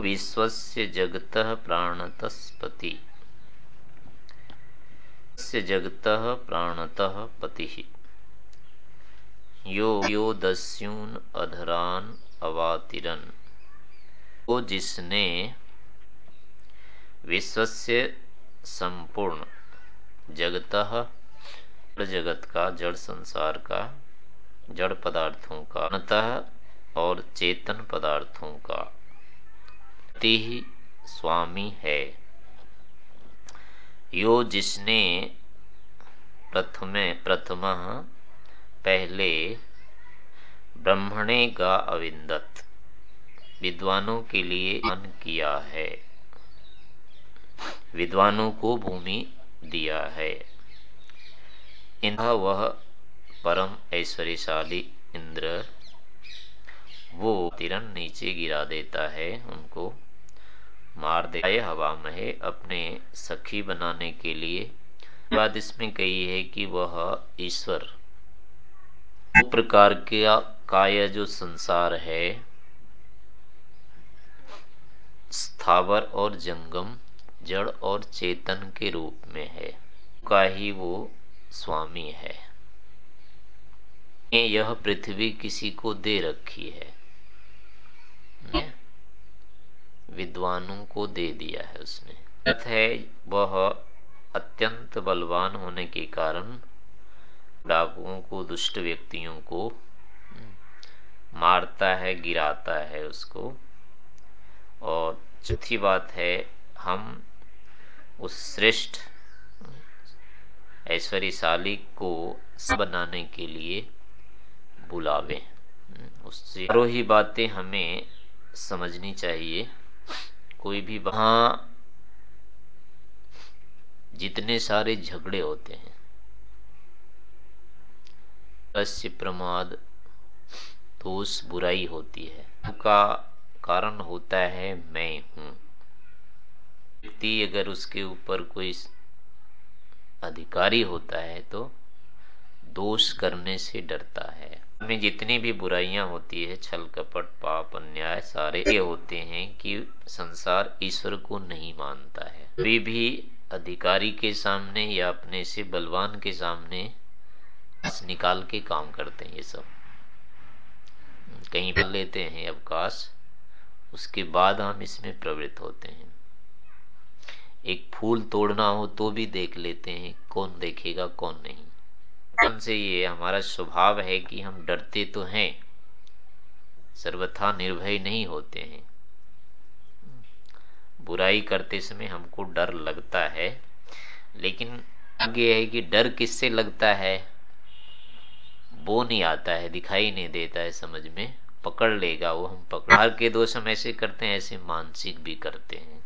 विश्वस्य जगतः प्राणतस्पति। जगतः प्राणतः पतिः। यो यो दस्यून अधरान अवातिरन। वो जिसने विश्वस्य संपूर्ण जगतः, जगत का, जड़ संसार का, जड़ पदार्थों का अतः और चेतन पदार्थों का। ही स्वामी है। यो जिसने प्रथमे प्रथम पहले ब्रह्मणे का अविंदत विद्वानों के लिए मन किया है। विद्वानों को भूमि दिया है। इंद्र वह परम ऐश्वर्यशाली इंद्र, वो तिरन नीचे गिरा देता है, उनको मार दे। आए हवा में अपने सखी बनाने के लिए। बात इसमें कही है कि वह ईश्वर। प्रकार का काय जो संसार है, स्थावर और जंगम, जड़ और चेतन के रूप में है। का ही वो स्वामी है। यह पृथ्वी किसी को दे रखी है। विद्वानों को दे दिया है उसने। अर्थ है वह अत्यंत बलवान होने के कारण डाकुओं को दुष्ट व्यक्तियों को मारता है गिराता है उसको। और चौथी बात है हम उस श्रेष्ठ ऐश्वर्यशाली को बनाने के लिए बुलावे। उससे ही बातें हमें समझनी चाहिए। कोई भी वहाँ जितने सारे झगड़े होते हैं अस्य प्रमाद, दोष, बुराई होती है। का कारण होता है मैं हूँ। व्यक्ति अगर उसके ऊपर कोई अधिकारी होता है तो दोष करने से डरता है। में जितनी भी बुराइयाँ होती है, छल, कपट, पाप, अन्याय, सारे ये होते हैं कि संसार ईश्वर को नहीं मानता है। वे भी अधिकारी के सामने या अपने से बलवान के सामने निकाल के काम करते हैं ये सब। कहीं पर लेते हैं अवकाश, उसके बाद हम इसमें प्रवृत्त होते हैं। एक फूल तोड़ना हो तो भी देख लेते हैं कौन देखेगा, कौन नहीं। से ये हमारा स्वभाव है कि हम डरते तो हैं, सर्वथा निर्भय नहीं होते हैं। बुराई करते समय हमको डर लगता है, लेकिन आगे है कि डर किससे लगता है? वो नहीं आता है, दिखाई नहीं देता है, समझ में पकड़ लेगा वो। हम पकड़ के दोष हम ऐसे करते हैं, ऐसे मानसिक भी करते हैं।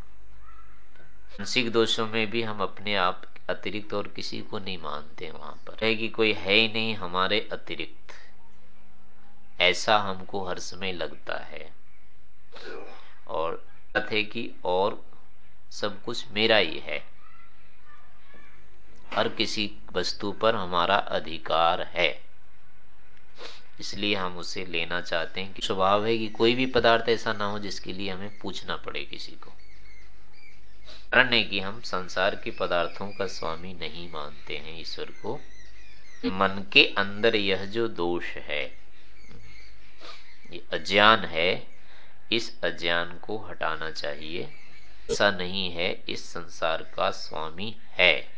मानसिक दोषों में भी हम अपने आप अतिरिक्त और किसी को नहीं मानते वहाँ पर। है कि कोई है ही नहीं हमारे अतिरिक्त। ऐसा हमको हर समय लगता है। और है कि और सब कुछ मेरा ही है। हर किसी वस्तु पर हमारा अधिकार है। इसलिए हम उसे लेना चाहते हैं कि स्वभाव है कि कोई भी पदार्थ ऐसा ना हो जिसके लिए हमें पूछना पड़े किसी को। है कि हम संसार के पदार्थों का स्वामी नहीं मानते हैं ईश्वर को, मन के अंदर यह जो दोष है, ये अज्ञान है, इस अज्ञान को हटाना चाहिए। ऐसा नहीं है, इस संसार का स्वामी है।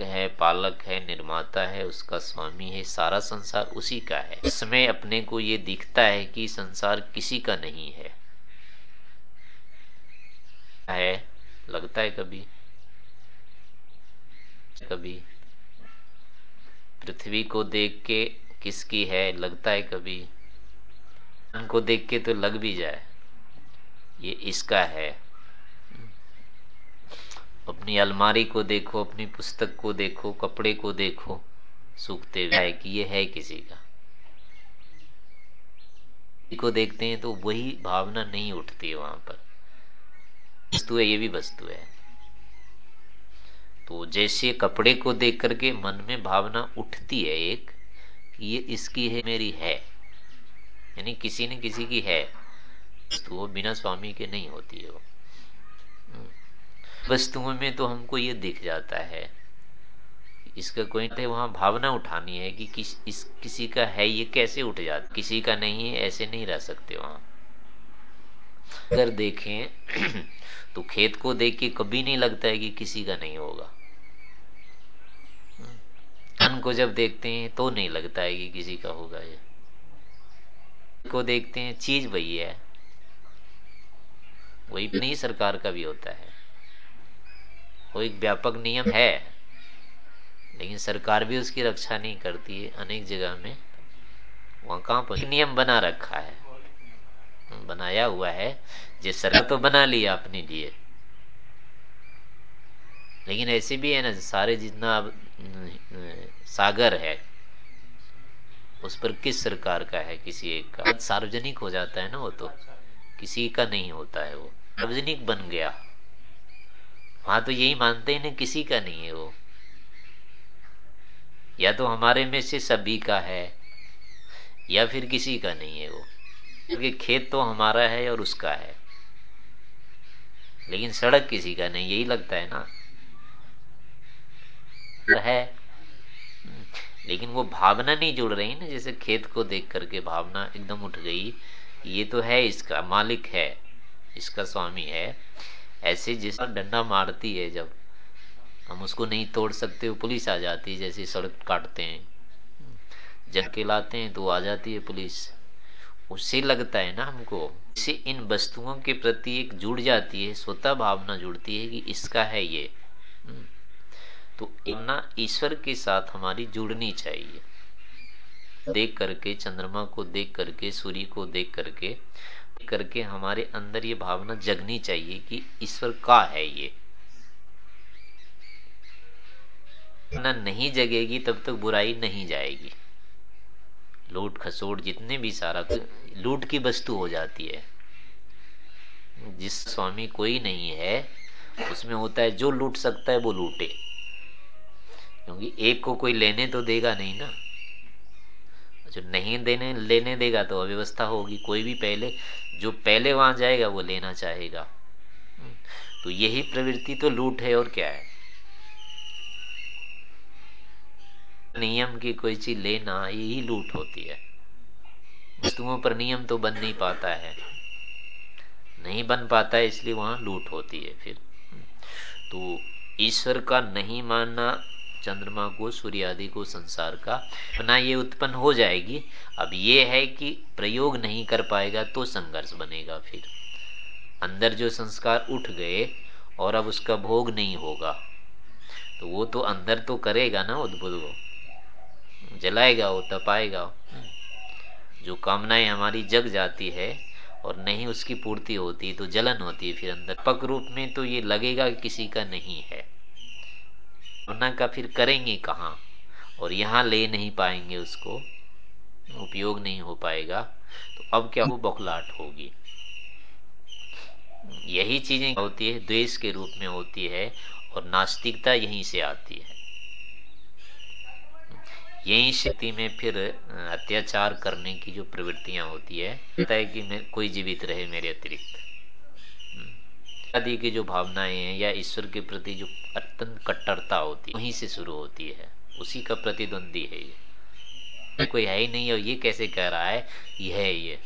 है, पालक है, निर्माता है, उसका स्वामी है, सारा संसार उसी का है। इसमें अपने को ये दिखता है कि संसार किसी का नहीं है। है लगता है कभी। कभी। पृथ्वी को देख के किसकी है, लगता है कभी। को देख के तो लग भी जाए। ये इसका है। अपनी अलमारी को देखो, अपनी पुस्तक को देखो, कपड़े को देखो, सूखते हुए कि ये है किसी का। को देखते हैं तो वही भावना नहीं उठती है वहाँ पर। वस्तु है, ये भी वस्तु है। तो जैसे कपड़े को देख करके मन में भावना उठती है एक ये इसकी है, मेरी है। यानी किसी न किसी की है। वस्तु वो बिना स्वामी के नहीं होती है वो। हम्म। वस्तुओं में तो हमको ये दिख जाता है। इसका कोई नहीं, वहाँ भावना उठानी है कि किस, इस, किसी का है, ये कैसे उठ जाता किसी का नहीं है, ऐसे नहीं रह सकते वहाँ। अगर देखें तो खेत को देख के कभी नहीं लगता है कि किसी का नहीं होगा। अन्न को जब देखते हैं तो नहीं लगता है कि किसी का होगा ये। को देखते हैं, चीज़ वही है। वही नहीं सरकार का भी होता है। वो एक व्यापक नियम है, लेकिन सरकार भी उसकी रक्षा नहीं करती है। अनेक जगह में वहाँ कहाँ पर नियम बना रखा है। बनाया हुआ है जिस सरकार तो बना लिया अपने लिए। लेकिन ऐसे भी है ना, सारे जितना सागर है, उस पर किस सरकार का है, किसी एक का? सार्वजनिक हो जाता है ना वो तो। किसी का नहीं होता है वो। सार्वजनिक बन गया। वहाँ तो यही मानते हैं ना, किसी का नहीं है वो। या तो हमारे में से सभी का है, या फिर किसी का नहीं है वो। क्योंकि खेत तो हमारा है और उसका है। लेकिन सड़क किसी का नहीं, यही लगता है ना। है। लेकिन वो भावना नहीं जुड़ रही ना, जैसे खेत को देख करके भावना एकदम उठ गई ये तो है इसका, मालिक है, इसका स्वामी है। ऐसे जिस डंडा मारती है जब हम उसको नहीं तोड़ सकते, वो पुलिस आ जाती है, जैसे सड़क काटते हैं। जग के लाते हैं तो आ जाती है पुलिस। उससे लगता है ना हमको, इससे इन वस्तुओं के प्रति एक जुड़ जाती है, स्वतः भावना जुड़ती है कि इसका है ये। हम्म। तो इतना ईश्वर के साथ हमारी जुड़नी चाहिए। देख करके, चंद्रमा को देख करके, सूर्य को देख करके करके हमारे अंदर ये भावना जगनी चाहिए कि ईश्वर का है ये। ना नहीं जगेगी, तब तक बुराई नहीं जाएगी। लूट खसोट जितने भी सारा लूट की वस्तु हो जाती है। जिस स्वामी कोई नहीं है, उसमें होता है जो लूट सकता है वो लूटे। क्योंकि एक को कोई लेने तो देगा नहीं ना। जो नहीं देने, लेने देगा तो अव्यवस्था होगी। कोई भी पहले, जो पहले वहाँ जाएगा वो लेना चाहेगा। तो यही प्रवृत्ति तो लूट है और क्या है? नियम की कोई चीज़ लेना यही लूट होती है। वस्तुओं पर नियम तो बन नहीं पाता है। नहीं बन पाता है, इसलिए वहाँ लूट होती है फिर। तो ईश्वर का नहीं मानना, चंद्रमा को, सूर्य आदि को, संसार का, अपना ये उत्पन्न हो जाएगी। अब ये है कि प्रयोग नहीं कर पाएगा तो संघर्ष बनेगा फिर। अंदर जो संस्कार उठ गए और अब उसका भोग नहीं होगा। तो वो तो अंदर तो करेगा ना वो जलाएगा वो, तपाएगा जो कामनाएँ हमारी जग जाती है और नहीं उसकी पूर्ति होती तो जलन होती है फिर अंदर। पक रूप में तो ये लगेगा कि किसी का नहीं है। भावना का फिर करेंगे कहाँ? और यहाँ ले नहीं पाएँगे उसको, उपयोग नहीं हो पाएगा तो अब क्या वो बौखलाट होगी? यही चीज़ें होती है, द्वेष के रूप में होती है और नास्तिकता यहीं से आती है। यही शक्ति में फिर अत्याचार करने की जो प्रवृत्तियाँ होती है है कि मैं, कोई जीवित रहे मेरे अतिरिक्त। आदि की जो भावनाएँ हैं या ईश्वर के प्रति जो अत्यंत कट्टरता होती है, वहीं से शुरू होती है। उसी का प्रतिद्वंदी है ये। कोई है ही नहीं और ये कैसे कह रहा है ये है ये।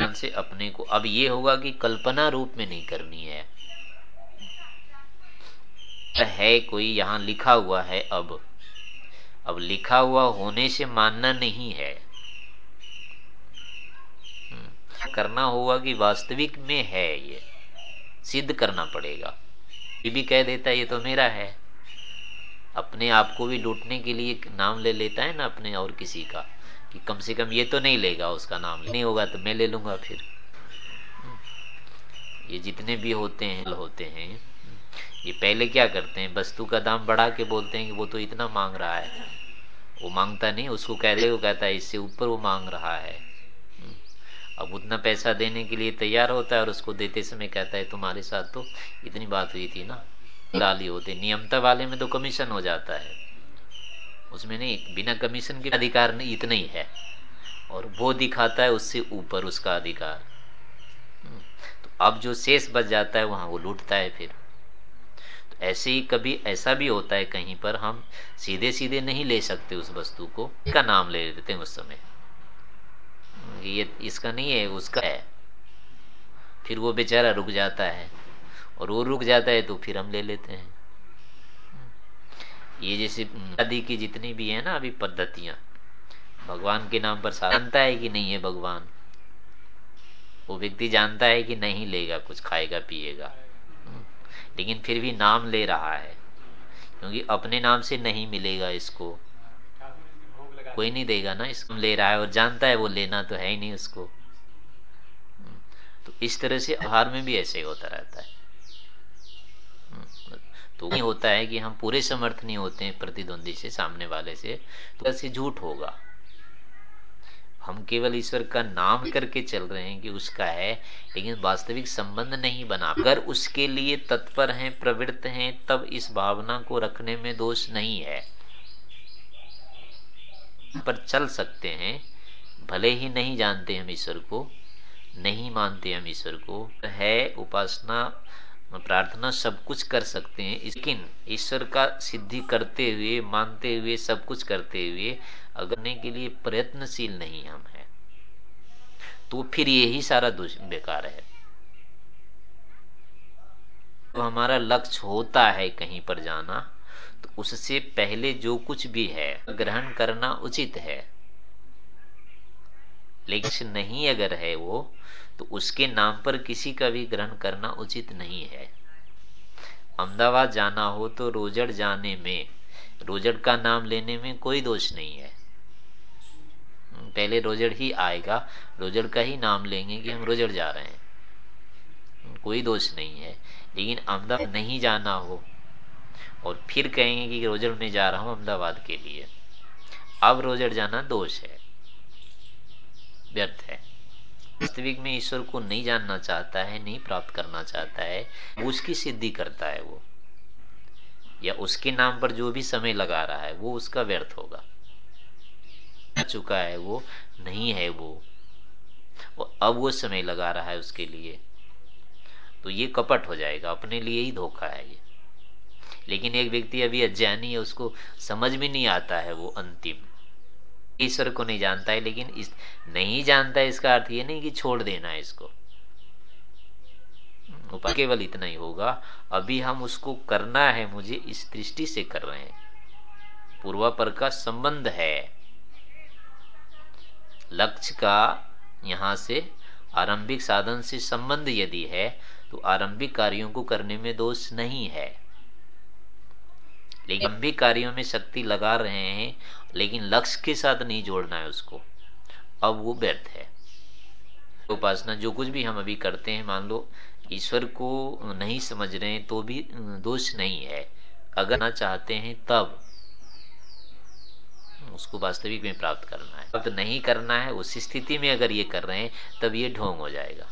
से अपने को, अब ये होगा कि कल्पना रूप में नहीं करनी है। है कोई, यहाँ लिखा हुआ है, अब। अब लिखा हुआ होने से मानना नहीं है। करना होगा कि वास्तविक में है ये, सिद्ध करना पड़ेगा। ये भी कह देता है, ये तो मेरा है। अपने आप को भी लूटने के लिए नाम ले लेता है ना अपने और किसी का, कि कम से कम ये तो नहीं लेगा उसका नाम। नहीं होगा तो मैं ले लूँगा फिर। ये जितने भी होते हैं होते हैं ये पहले क्या करते हैं? वस्तु का दाम बढ़ा के बोलते हैं कि वो तो इतना मांग रहा है। वो माँगता नहीं उसको कह दे वो कहता है इससे ऊपर वो मांग रहा है। अब उतना पैसा देने के लिए तैयार होता है और उसको देते समय कहता है तुम्हारे साथ तो इतनी बात हुई थी ना डाली होती। नियमता वाले में तो कमीशन हो जाता है। उसमें नहीं बिना कमीशन के अधिकार नहीं इतना ही है। और वो दिखाता है उससे ऊपर उसका अधिकार। हम्म, तो अब जो शेष बच जाता है वहाँ वो लूटता है फिर। ऐसे ही कभी ऐसा भी होता है कहीं पर हम सीधे सीधे नहीं ले सकते उस वस्तु को। का नाम ले लेते हैं उस समय। ये इसका नहीं है, उसका है। फिर वो बेचारा रुक जाता है। और वो रुक जाता है तो फिर हम ले लेते हैं। ये जैसे आदि की जितनी भी है ना अभी पद्धतियाँ, भगवान के नाम पर जानता है कि नहीं है भगवान? वो व्यक्ति जानता है कि नहीं लेगा, कुछ खाएगा, पिएगा। लेकिन फिर भी नाम ले रहा है। क्योंकि अपने नाम से नहीं मिलेगा इसको। कोई नहीं देगा ना, इसको ले रहा है और जानता है वो लेना तो है ही नहीं उसको। तो इस तरह से आहार में भी ऐसे होता रहता है। तो नहीं होता है कि हम पूरे समर्थ नहीं होते प्रतिद्वंदी से, सामने वाले से तो ऐसे झूठ होगा। हम केवल ईश्वर का नाम करके चल रहे हैं कि उसका है, लेकिन वास्तविक संबंध नहीं बना। अगर उसके लिए तत्पर हैं, प्रवृत्त हैं, तब इस भावना को रखने में दोष नहीं है। पर चल सकते हैं, भले ही नहीं जानते हम ईश्वर को, नहीं मानते हम ईश्वर को, है उपासना, प्रार्थना सब कुछ कर सकते हैं, लेकिन ईश्वर का सिद्धि करते हुए, मानते हुए, सब कुछ करते हुए अगरने के लिए प्रयत्नशील नहीं हम है। तो फिर यही सारा बेकार है। तो हमारा लक्ष्य होता है कहीं पर जाना तो उससे पहले जो कुछ भी है, ग्रहण करना उचित है। लेकिन नहीं अगर है वो तो उसके नाम पर किसी का भी ग्रहण करना उचित नहीं है। अहमदाबाद जाना हो तो रोजड़ जाने में, रोजड़ का नाम लेने में कोई दोष नहीं है। पहले रोजड़ ही आएगा, रोजड़ का ही नाम लेंगे कि हम रोजड़ जा रहे हैं। कोई दोष नहीं है, लेकिन अहमदाबाद नहीं जाना हो, और फिर कहेंगे कि रोजड़ में जा रहा हूँ अहमदाबाद के लिए। अब रोजड़ जाना दोष है, व्यर्थ है। वास्तविक में ईश्वर को नहीं जानना चाहता है, नहीं प्राप्त करना चाहता है उसकी सिद्धि करता है वो, या उसके नाम पर जो भी समय लगा रहा है, वो उसका व्यर्थ होगा। चुका है, वो नहीं है वो। वो अब वो समय लगा रहा है उसके लिए। तो ये कपट हो जाएगा, अपने लिए ही धोखा है ये। लेकिन एक व्यक्ति अभी अज्ञानी है, उसको समझ में नहीं आता है वो अंतिम। ईश्वर को नहीं जानता है, लेकिन इस नहीं जानता है, इसका अर्थ ये नहीं कि छोड़ देना है इसको। उपाय केवल इतना ही होगा, अभी हम उसको करना है, मुझे इस दृष्टि से कर रहे हैं। पूर्वापर का संबंध है। लक्ष्य का यहाँ से आरंभिक साधन से संबंध यदि है तो आरंभिक कार्यों को करने में दोष नहीं है। लेकिन भी कार्यों में शक्ति लगा रहे हैं, लेकिन लक्ष्य के साथ नहीं जोड़ना है उसको। अब वो व्यर्थ है। उपासना, जो कुछ भी हम अभी करते हैं, मान लो, ईश्वर को नहीं समझ रहे हैं तो भी दोष नहीं है। अगर ना चाहते हैं, तब उसको वास्तविक में प्राप्त करना है। प्राप्त नहीं करना है उस स्थिति में अगर ये कर रहे हैं तब ये ढोंग हो जाएगा।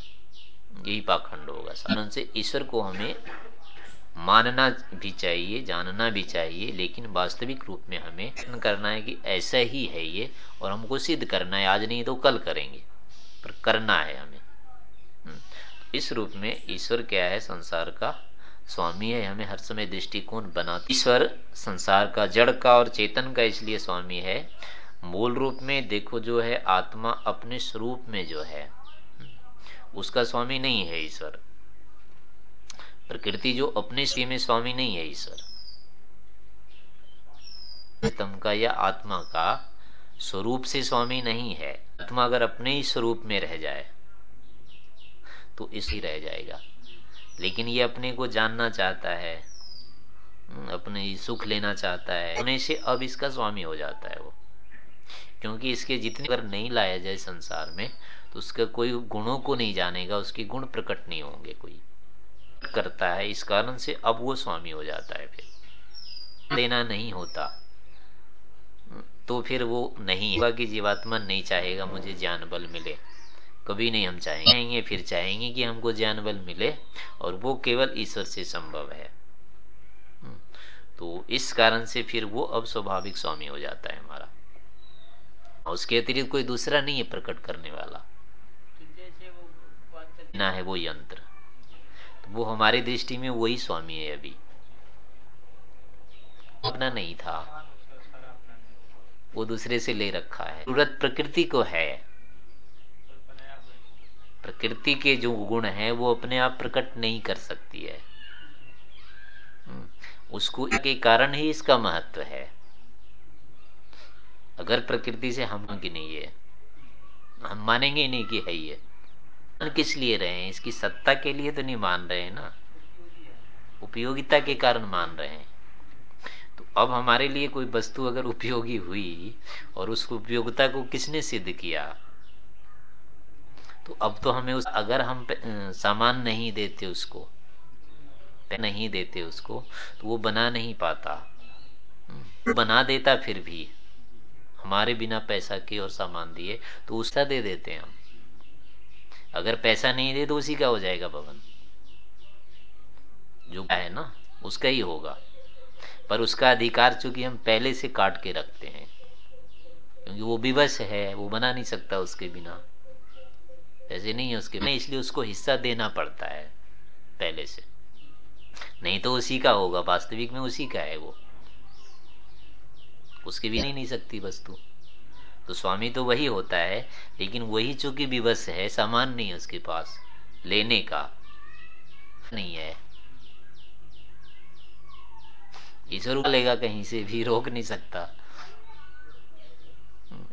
यही पाखंड होगा। से ईश्वर को हमें मानना भी चाहिए जानना भी चाहिए लेकिन वास्तविक रूप में हमें करना है कि ऐसा ही है ये और हमको सिद्ध करना है आज नहीं तो कल करेंगे। पर करना है हमें। हम्म, इस रूप में ईश्वर क्या है संसार का स्वामी है, हमें हर समय दृष्टिकोण बना ईश्वर संसार का, जड़ का और चेतन का इसलिए स्वामी है। मूल रूप में देखो जो है, आत्मा अपने स्वरूप में जो है, उसका स्वामी नहीं है ईश्वर। प्रकृति जो अपने स्थिति में स्वामी नहीं है ईश्वर। तम का या आत्मा का स्वरूप से स्वामी नहीं है। आत्मा अगर अपने ही स्वरूप में रह जाए तो इसी रह जाएगा। लेकिन ये अपने को जानना चाहता है, अपने सुख लेना चाहता है होने से अब इसका स्वामी हो जाता है वो। क्योंकि इसके जितने अगर नहीं लाया जाए संसार में तो उसका कोई गुणों को नहीं जानेगा, उसके गुण प्रकट नहीं होंगे कोई। करता है, इस कारण से अब वो स्वामी हो जाता है फिर। लेना नहीं होता तो फिर वो नहीं होगा कि जीवात्मा नहीं चाहेगा, मुझे ज्ञान बल मिले। कभी नहीं हम चाहेंगे, फिर चाहेंगे कि हमको ज्ञान बल मिले और वो केवल ईश्वर से संभव है। तो इस कारण से फिर वो अब स्वाभाविक स्वामी हो जाता है हमारा। उसके अतिरिक्त कोई दूसरा नहीं है प्रकट करने वाला। ना है वो यंत्र। तो वो हमारी दृष्टि में वही स्वामी है अभी। अपना नहीं था। वो दूसरे से ले रखा है। ज़रूरत प्रकृति को है। प्रकृति के जो गुण हैं वो अपने आप प्रकट नहीं कर सकती है। हम्म, उसको के कारण ही इसका महत्व है। अगर प्रकृति से हम की नहीं है? हम मानेंगे नहीं कि है ये। किस लिए रहे हैं? इसकी सत्ता के लिए तो नहीं मान रहे हैं ना। उपयोगिता के कारण मान रहे हैं। तो अब हमारे लिए कोई वस्तु अगर उपयोगी हुई और उसको उपयोगिता को किसने सिद्ध किया? तो अब तो हमें उस अगर हम सामान नहीं देते उसको नहीं देते उसको तो वो बना नहीं पाता। हम्म, बना देता फिर भी। हमारे बिना पैसा के और सामान दिए तो उसका दे देते हैं हम। अगर पैसा नहीं दे तो उसी का हो जाएगा भवन। जो है ना उसका ही होगा। पर उसका अधिकार चूँकि हम पहले से काट के रखते हैं क्योंकि वो विवश है वो बना नहीं सकता उसके बिना। ऐसे नहीं है उसके। में इसलिए उसको हिस्सा देना पड़ता है पहले से। नहीं तो उसी का होगा वास्तविक में उसी का है वो। उसके भी नहीं, नहीं सकती वस्तु। तो स्वामी तो वही होता है लेकिन वही चूँकि विवश है सामान नहीं है उसके पास। लेने का नहीं है। ईश्वर लेगा कहीं से भी रोक नहीं सकता।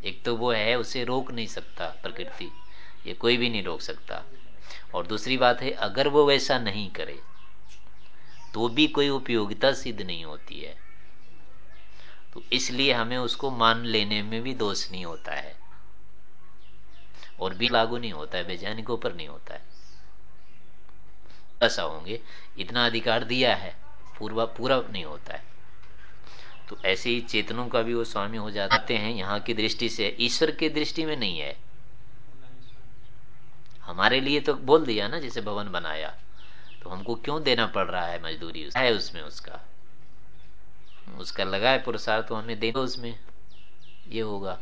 एक तो वो है उसे रोक नहीं सकता प्रकृति। ये कोई भी नहीं रोक सकता। और दूसरी बात है, अगर वो वैसा नहीं करे तो भी कोई उपयोगिता सिद्ध नहीं होती है। तो इसलिए हमें उसको मान लेने में भी दोष नहीं होता है। और भी लागू नहीं होता है वैज्ञानिकों पर नहीं होता है। ऐसा होंगे, इतना अधिकार दिया है, पूर्वा पूरा नहीं होता है। तो ऐसे ही चेतनों का भी वो स्वामी हो जाते हैं, यहाँ की दृष्टि से, ईश्वर की दृष्टि में नहीं है। हमारे लिए तो बोल दिया ना जैसे भवन बनाया। तो हमको क्यों देना पड़ रहा है मजदूरी उस, है उसमें उसका? उसका लगा है पुरस्कार तो हमें देगा उसमें। ये होगा।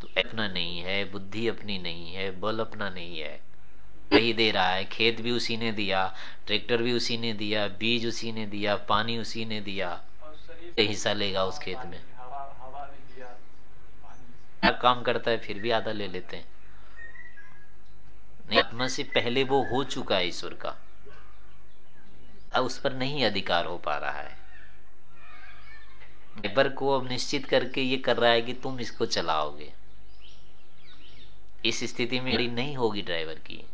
तो अपना नहीं है बुद्धि अपनी नहीं है बल अपना नहीं है। वही दे रहा है खेत भी उसी ने दिया ट्रैक्टर भी उसी ने दिया बीज उसी ने दिया पानी उसी ने दिया। हिस्सा लेगा उस खेत में। काम करता है फिर भी आधा ले लेते हैं। आत्मा से पहले वो हो चुका है ईश्वर का। अब उस पर नहीं अधिकार हो पा रहा है। ड्राइवर को अब निश्चित करके ये कर रहा है कि तुम इसको चलाओगे। इस स्थिति में गाड़ी नहीं होगी ड्राइवर की।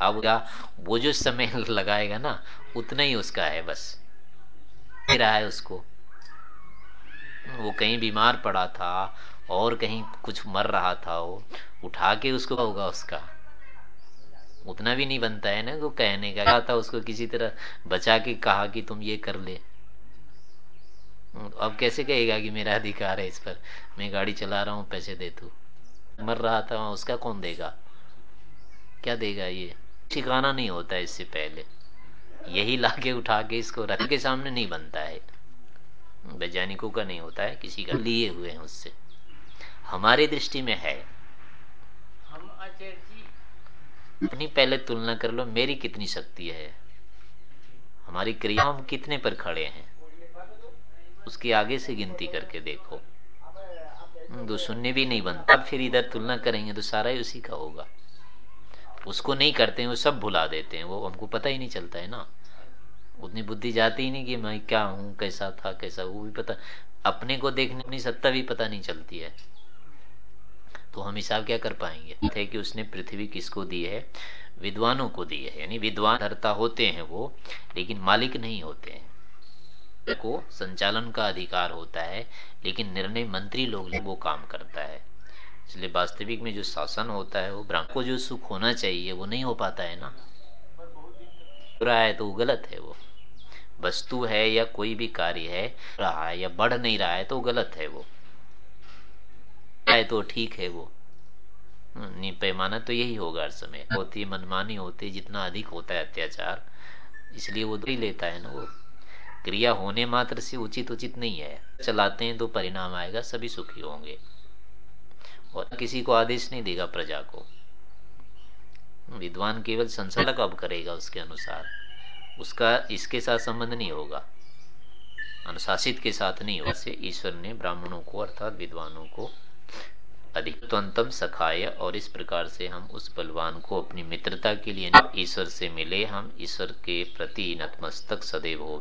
अब वो जो समय लगाएगा ना, उतना ही उसका है बस। रहा है उसको। वो कहीं बीमार पड़ा था और कहीं कुछ मर रहा था वो, उठा के उसको होगा उसका। उतना भी नहीं बनता है ना वो कहने का। कहा था उसको किसी तरह बचा के कहा कि तुम ये कर ले। अब कैसे कहेगा कि मेरा अधिकार है इस पर? मैं गाड़ी चला रहा हूँ, पैसे दे तू। मर रहा था वहाँ, उसका कौन देगा? क्या देगा ये? ठिकाना नहीं होता इससे पहले। यही लाके उठा के इसको रथ के सामने नहीं बनता है। वैज्ञानिकों का नहीं होता है, किसी का लिए हुए हैं उससे। हमारी दृष्टि में है। हम अपनी पहले तुलना कर लो मेरी कितनी शक्ति है। हमारी क्रिया हम कितने पर खड़े हैं? उसकी आगे से गिनती करके देखो। दो शून्य भी नहीं बनता। अब फिर इधर तुलना करेंगे तो सारा ही उसी का होगा। उसको नहीं करते हैं वो सब भुला देते हैं। वो हमको पता ही नहीं चलता है ना। उतनी बुद्धि जाती ही नहीं कि मैं क्या हूँ कैसा था कैसा वो भी पता अपने को देखने अपनी सत्ता भी पता नहीं चलती है। तो हम हिसाब क्या कर पाएँगे? थे कि उसने पृथ्वी किसको दी है? विद्वानों को दी है। यानी विद्वान धरता होते हैं वो, लेकिन मालिक नहीं होते हैं। को संचालन का अधिकार होता है, लेकिन निर्णय मंत्री लोग वो काम करता है। इसलिए वास्तविक में जो शासन होता है, वो ब्राह्मण को जो सुख होना चाहिए, वो नहीं हो पाता है ना? रहा है तो वो गलत है वो। वस्तु है या कोई भी कार्य है, रहा है या बढ़ नहीं रहा है तो गलत है वो। है तो ठीक है वो। नहीं, पैमाना तो यही होगा हर समय। होती मनमानी होती जितना अधिक होता है अत्याचार। इसलिए वो ही लेता है ना वो। क्रिया होने मात्र से उचित उचित नहीं है। चलाते हैं तो परिणाम आएगा, सभी सुखी होंगे। और किसी को आदेश नहीं देगा प्रजा को। विद्वान केवल संसारक अब करेगा उसके अनुसार। उसका इसके साथ संबंध नहीं होगा। अनुशासित के साथ नहीं होगा। ईश्वर ने ब्राह्मणों को अर्थात विद्वानों को अधिकतम सखाय और इस प्रकार से हम उस बलवान को अपनी मित्रता के लिए ईश्वर से मिले हम ईश्वर के प्रति नतमस्तक सदैव हो